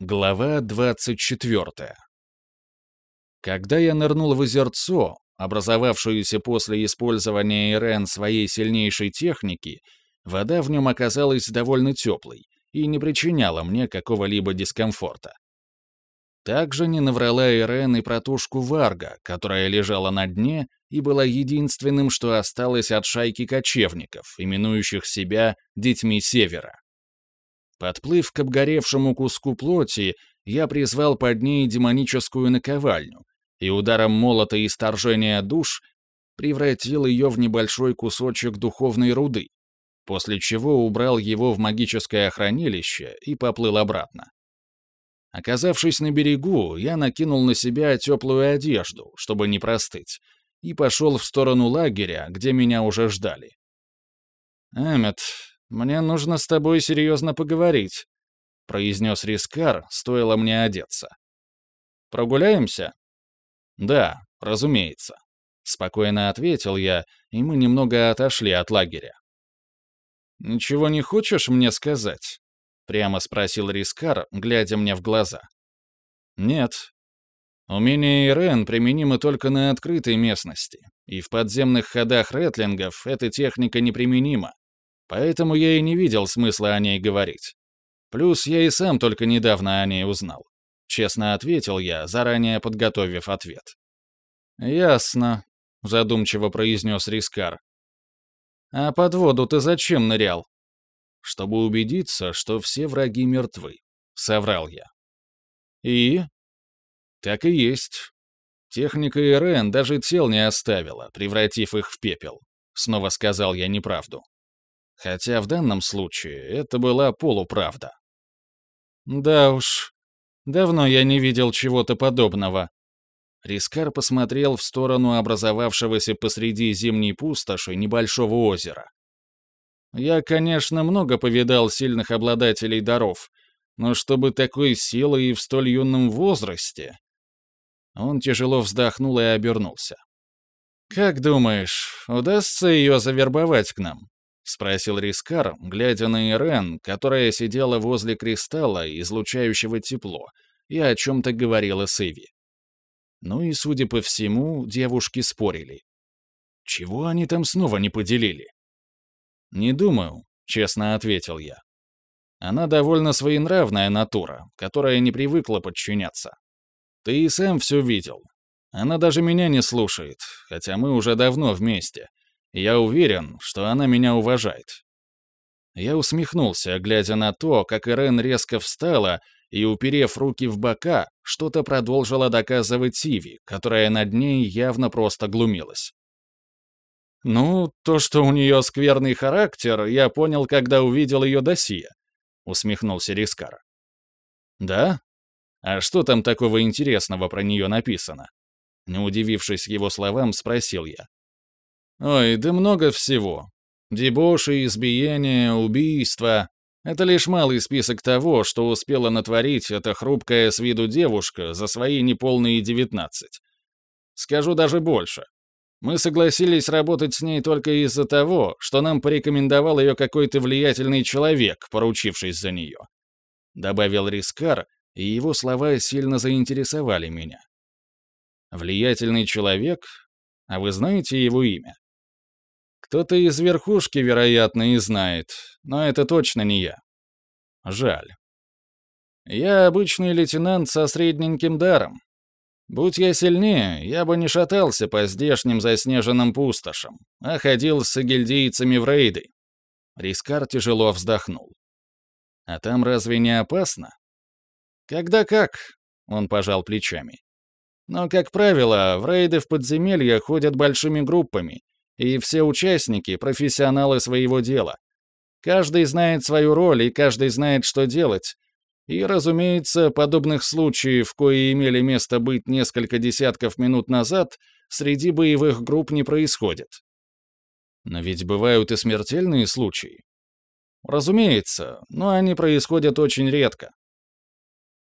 Глава 24. Когда я нырнул в озерцо, образовавшуюся после использования Ирен своей сильнейшей техники, вода в нем оказалась довольно теплой и не причиняла мне какого-либо дискомфорта. Также не наврала Ирен и про тушку Варга, которая лежала на дне и была единственным, что осталось от шайки кочевников, именующих себя «детьми Севера». Подплыв к обгоревшему куску плоти, я призвал под ней демоническую наковальню и ударом молота и сторжения душ превратил ее в небольшой кусочек духовной руды, после чего убрал его в магическое хранилище и поплыл обратно. Оказавшись на берегу, я накинул на себя теплую одежду, чтобы не простыть, и пошел в сторону лагеря, где меня уже ждали. «Эммет, «Мне нужно с тобой серьезно поговорить», — произнес Рискар, стоило мне одеться. «Прогуляемся?» «Да, разумеется», — спокойно ответил я, и мы немного отошли от лагеря. «Ничего не хочешь мне сказать?» — прямо спросил Рискар, глядя мне в глаза. «Нет. Умение Ирен применимо только на открытой местности, и в подземных ходах ретлингов эта техника неприменима. Поэтому я и не видел смысла о ней говорить. Плюс я и сам только недавно о ней узнал. Честно ответил я, заранее подготовив ответ. «Ясно», — задумчиво произнес Рискар. «А под воду ты зачем нырял?» «Чтобы убедиться, что все враги мертвы», — соврал я. «И?» «Так и есть. Техника Ирен даже тел не оставила, превратив их в пепел», — снова сказал я неправду. Хотя в данном случае это была полуправда. «Да уж, давно я не видел чего-то подобного». Рискар посмотрел в сторону образовавшегося посреди зимней пустоши небольшого озера. «Я, конечно, много повидал сильных обладателей даров, но чтобы такой силы и в столь юном возрасте...» Он тяжело вздохнул и обернулся. «Как думаешь, удастся ее завербовать к нам?» — спросил Рискар, глядя на Ирен, которая сидела возле кристалла, излучающего тепло, и о чем-то говорила с Иви. Ну и, судя по всему, девушки спорили. Чего они там снова не поделили? «Не думаю», — честно ответил я. «Она довольно своенравная натура, которая не привыкла подчиняться. Ты и сам все видел. Она даже меня не слушает, хотя мы уже давно вместе, я уверен, что она меня уважает. Я усмехнулся, глядя на то, как Ирен резко встала и, уперев руки в бока, что-то продолжила доказывать Сиви, которая над ней явно просто глумилась. «Ну, то, что у нее скверный характер, я понял, когда увидел ее досье», — усмехнулся Рискар. «Да? А что там такого интересного про нее написано?» Не удивившись его словам, спросил я. Ой, да много всего. Дебоши, избиения, убийства. Это лишь малый список того, что успела натворить эта хрупкая с виду девушка за свои неполные девятнадцать. Скажу даже больше. Мы согласились работать с ней только из-за того, что нам порекомендовал ее какой-то влиятельный человек, поручившись за нее. Добавил Рискар, и его слова сильно заинтересовали меня. Влиятельный человек? А вы знаете его имя? Кто-то из верхушки, вероятно, и знает, но это точно не я. Жаль. Я обычный лейтенант со средненьким даром. Будь я сильнее, я бы не шатался по здешним заснеженным пустошам, а ходил с гильдейцами в рейды. Рискар тяжело вздохнул. А там разве не опасно? Когда как, он пожал плечами. Но, как правило, в рейды в подземелья ходят большими группами, и все участники — профессионалы своего дела. Каждый знает свою роль, и каждый знает, что делать. И, разумеется, подобных случаев, кои имели место быть несколько десятков минут назад, среди боевых групп не происходит. Но ведь бывают и смертельные случаи. Разумеется, но они происходят очень редко.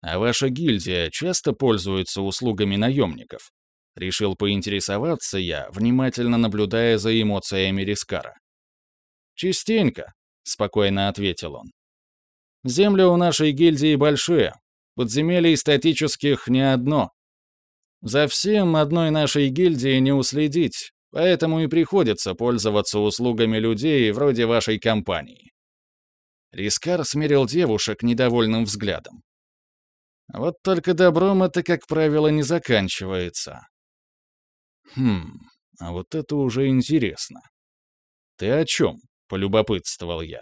А ваша гильдия часто пользуется услугами наемников? Решил поинтересоваться я, внимательно наблюдая за эмоциями Рискара. «Частенько», — спокойно ответил он. «Земли у нашей гильдии большие, подземелий статических не одно. За всем одной нашей гильдии не уследить, поэтому и приходится пользоваться услугами людей вроде вашей компании». Рискар смерил девушек недовольным взглядом. Вот только добром это, как правило, не заканчивается. Хм, а вот это уже интересно. Ты о чем? Полюбопытствовал я.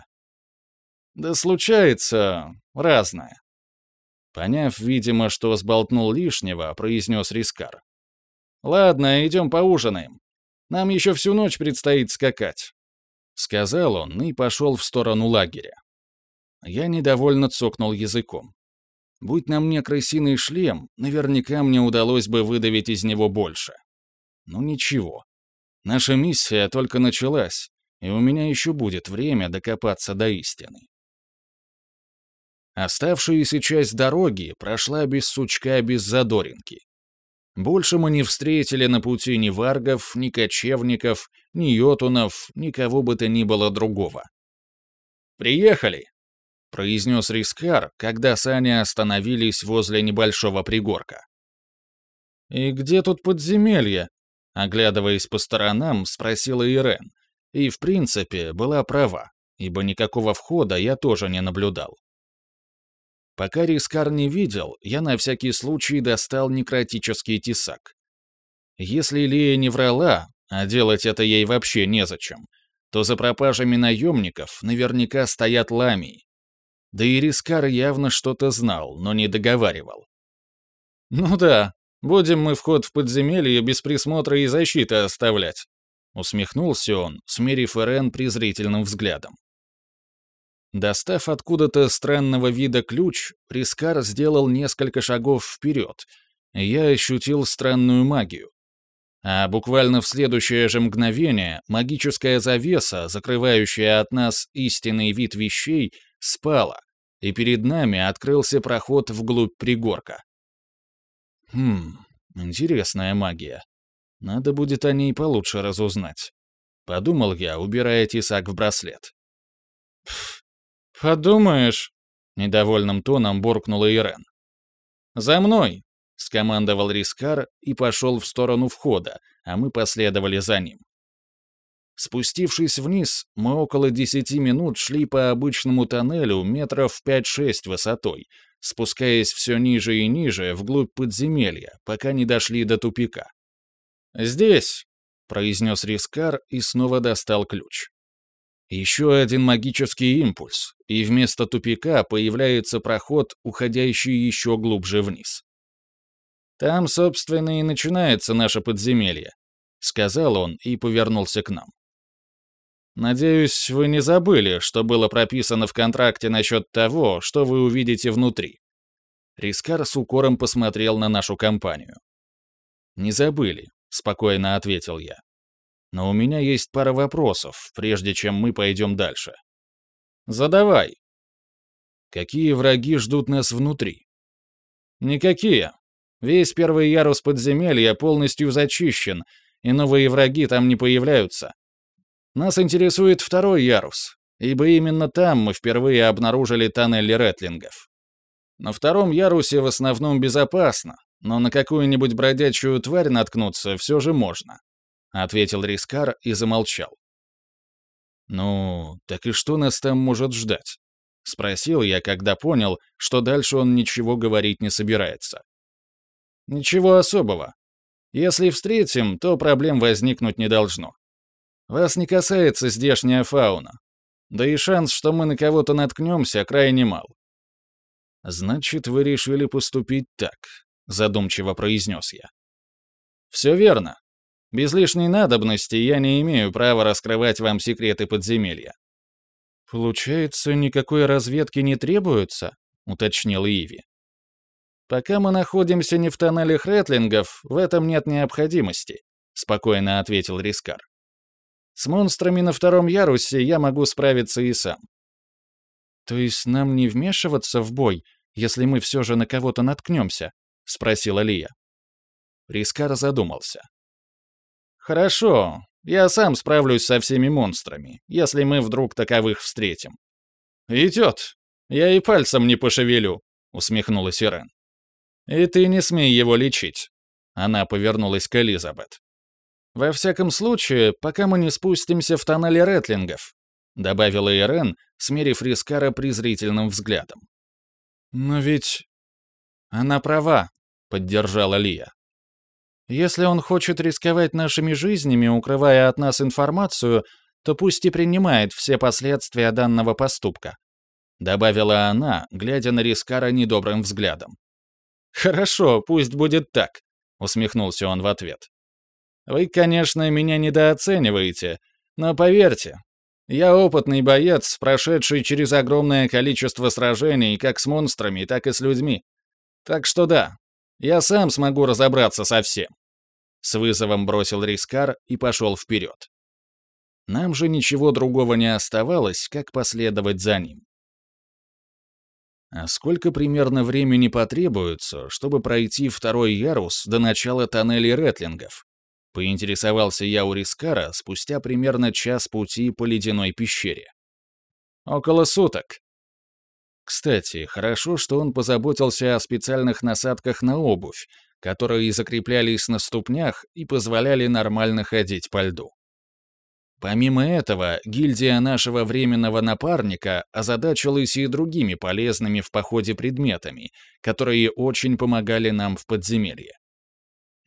Да случается разное. Поняв, видимо, что сболтнул лишнего, произнес Рискар. «Ладно, идем поужинаем. Нам еще всю ночь предстоит скакать», — сказал он и пошел в сторону лагеря. Я недовольно цокнул языком. Будь на мне крысиный шлем, наверняка мне удалось бы выдавить из него больше. Ну ничего. Наша миссия только началась, и у меня еще будет время докопаться до истины. Оставшаяся часть дороги прошла без сучка, без задоринки. Больше мы не встретили на пути ни варгов, ни кочевников, ни йотунов, никого бы то ни было другого. «Приехали!» — произнес Рискар, когда сани остановились возле небольшого пригорка. «И где тут подземелье?» — оглядываясь по сторонам, спросила Ирен. И, в принципе, была права, ибо никакого входа я тоже не наблюдал. Пока Рискар не видел, я на всякий случай достал некротический тесак. Если Лия не врала, а делать это ей вообще незачем, то за пропажами наемников наверняка стоят ламии, да и Рискар явно что-то знал, но не договаривал. «Ну да, будем мы вход в подземелье без присмотра и защиты оставлять», усмехнулся он, смерив Эрен презрительным взглядом. Достав откуда-то странного вида ключ, Рискар сделал несколько шагов вперед, и я ощутил странную магию. А буквально в следующее же мгновение магическая завеса, закрывающая от нас истинный вид вещей, спала, и перед нами открылся проход вглубь пригорка. Хм, интересная магия. Надо будет о ней получше разузнать. Подумал я, убирая тесак в браслет. Подумаешь, недовольным тоном буркнула Ирен. «За мной!» — скомандовал Рискар и пошел в сторону входа, а мы последовали за ним. Спустившись вниз, мы около десяти минут шли по обычному тоннелю метров 5-6 высотой, спускаясь все ниже и ниже вглубь подземелья, пока не дошли до тупика. «Здесь», — произнес Рискар и снова достал ключ. Еще один магический импульс, и вместо тупика появляется проход, уходящий еще глубже вниз. «Там, собственно, и начинается наше подземелье», — сказал он и повернулся к нам. Надеюсь, вы не забыли, что было прописано в контракте насчет того, что вы увидите внутри. Рискар с укором посмотрел на нашу компанию. «Не забыли», — спокойно ответил я. «Но у меня есть пара вопросов, прежде чем мы пойдем дальше». «Задавай». «Какие враги ждут нас внутри?» «Никакие. Весь первый ярус подземелья полностью зачищен, и новые враги там не появляются. Нас интересует второй ярус, ибо именно там мы впервые обнаружили тоннели ретлингов. На втором ярусе в основном безопасно, но на какую-нибудь бродячую тварь наткнуться все же можно», — ответил Рискар и замолчал. «Ну, так и что нас там может ждать?» — спросил я, когда понял, что дальше он ничего говорить не собирается. «Ничего особого. Если встретим, то проблем возникнуть не должно. Вас не касается здешняя фауна. Да и шанс, что мы на кого-то наткнемся, крайне мал. «Значит, вы решили поступить так», — задумчиво произнес я. «Все верно. Без лишней надобности я не имею права раскрывать вам секреты подземелья». «Получается, никакой разведки не требуется?» — уточнил Иви. «Пока мы находимся не в тоннелях Ретлингов, в этом нет необходимости», — спокойно ответил Рискар. С монстрами на втором ярусе я могу справиться и сам. То есть нам не вмешиваться в бой, если мы все же на кого-то наткнемся? Спросила Лия. Рискар задумался. Хорошо, я сам справлюсь со всеми монстрами, если мы вдруг таковых встретим. Идет. Я и пальцем не пошевелю, — усмехнулась Ирен. «И ты не смей его лечить». Она повернулась к Элизабет. «Во всяком случае, пока мы не спустимся в тоннеле Ретлингов», добавила Ирен, смерив Рискара презрительным взглядом. «Но ведь...» «Она права», — поддержала Лия. «Если он хочет рисковать нашими жизнями, укрывая от нас информацию, то пусть и принимает все последствия данного поступка», добавила она, глядя на Рискара недобрым взглядом. «Хорошо, пусть будет так», — усмехнулся он в ответ. «Вы, конечно, меня недооцениваете, но поверьте, я опытный боец, прошедший через огромное количество сражений как с монстрами, так и с людьми. Так что да, я сам смогу разобраться со всем». С вызовом бросил Рискар и пошел вперед. Нам же ничего другого не оставалось, как последовать за ним. А сколько примерно времени потребуется, чтобы пройти второй ярус до начала тоннелей Ретлингов? Поинтересовался я у Рискара спустя примерно час пути по ледяной пещере. Около суток. Кстати, хорошо, что он позаботился о специальных насадках на обувь, которые закреплялись на ступнях и позволяли нормально ходить по льду. Помимо этого, гильдия нашего временного напарника озадачилась и другими полезными в походе предметами, которые очень помогали нам в подземелье.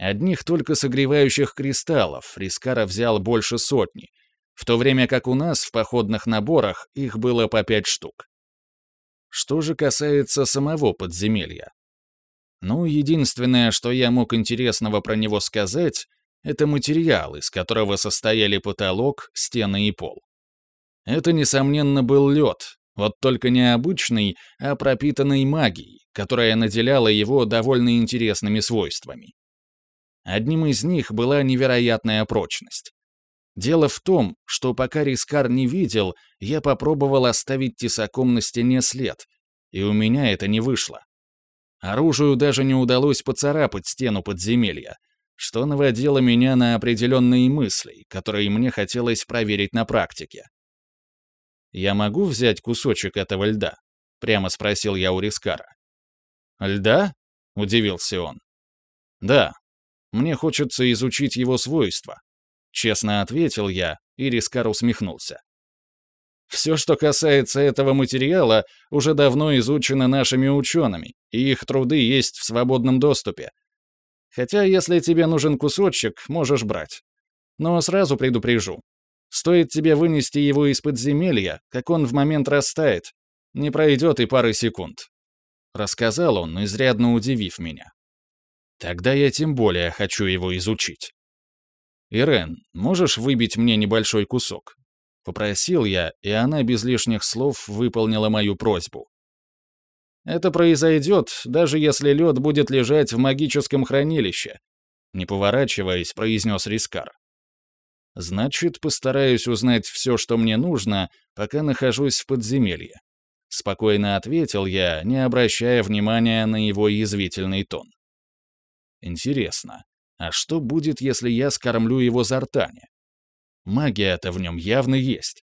Одних только согревающих кристаллов Рискара взял больше сотни, в то время как у нас в походных наборах их было по пять штук. Что же касается самого подземелья? Ну, единственное, что я мог интересного про него сказать — это материал, из которого состояли потолок, стены и пол. Это, несомненно, был лед, вот только не обычный, а пропитанный магией, которая наделяла его довольно интересными свойствами. Одним из них была невероятная прочность. Дело в том, что пока Рискар не видел, я попробовал оставить тесаком на стене след, и у меня это не вышло. Оружию даже не удалось поцарапать стену подземелья, что наводило меня на определенные мысли, которые мне хотелось проверить на практике. «Я могу взять кусочек этого льда?» — прямо спросил я у Рискара. «Льда?» — удивился он. «Да. Мне хочется изучить его свойства». Честно ответил я, и Рискар усмехнулся. Все, что касается этого материала, уже давно изучено нашими учеными, и их труды есть в свободном доступе, Хотя, если тебе нужен кусочек, можешь брать. Но сразу предупрежу. Стоит тебе вынести его из подземелья, как он в момент растает. Не пройдет и пары секунд. Рассказал он, изрядно удивив меня. Тогда я тем более хочу его изучить. «Ирен, можешь выбить мне небольшой кусок?» Попросил я, и она без лишних слов выполнила мою просьбу. Это произойдет, даже если лед будет лежать в магическом хранилище», не поворачиваясь, произнес Рискар. «Значит, постараюсь узнать все, что мне нужно, пока нахожусь в подземелье», спокойно ответил я, не обращая внимания на его язвительный тон. «Интересно, а что будет, если я скормлю его Зартане? Магия-то в нем явно есть.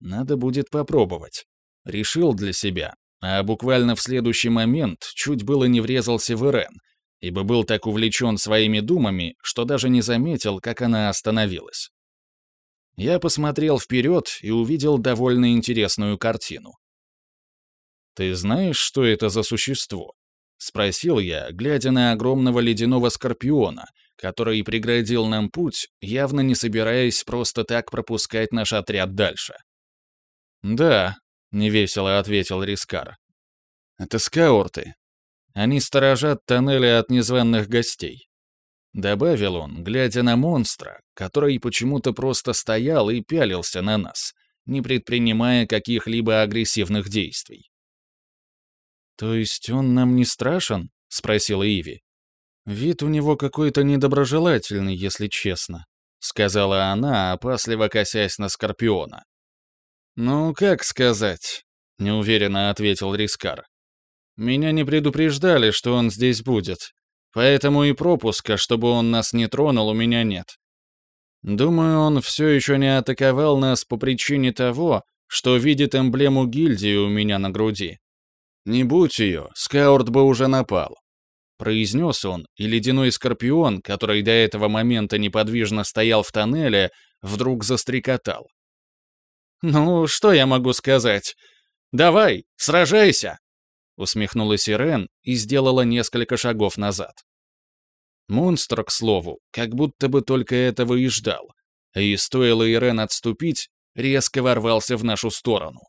Надо будет попробовать. Решил для себя, а буквально в следующий момент чуть было не врезался в Ирен, ибо был так увлечен своими думами, что даже не заметил, как она остановилась. Я посмотрел вперед и увидел довольно интересную картину. «Ты знаешь, что это за существо?» — спросил я, глядя на огромного ледяного скорпиона, который преградил нам путь, явно не собираясь просто так пропускать наш отряд дальше. «Да», — невесело ответил Рискар. «Это скаорты. Они сторожат тоннели от незваных гостей». Добавил он, глядя на монстра, который почему-то просто стоял и пялился на нас, не предпринимая каких-либо агрессивных действий. «То есть он нам не страшен?» — спросила Иви. «Вид у него какой-то недоброжелательный, если честно», — сказала она, опасливо косясь на Скорпиона. «Ну, как сказать?» — неуверенно ответил Рискар. «Меня не предупреждали, что он здесь будет, поэтому и пропуска, чтобы он нас не тронул, у меня нет. Думаю, он все еще не атаковал нас по причине того, что видит эмблему гильдии у меня на груди. Не будь ее, Скаурт бы уже напал. Произнес он, и ледяной скорпион, который до этого момента неподвижно стоял в тоннеле, вдруг застрекотал. «Ну, что я могу сказать? Давай, сражайся!» Усмехнулась Ирен и сделала несколько шагов назад. Монстр, к слову, как будто бы только этого и ждал. И стоило Ирен отступить, резко ворвался в нашу сторону.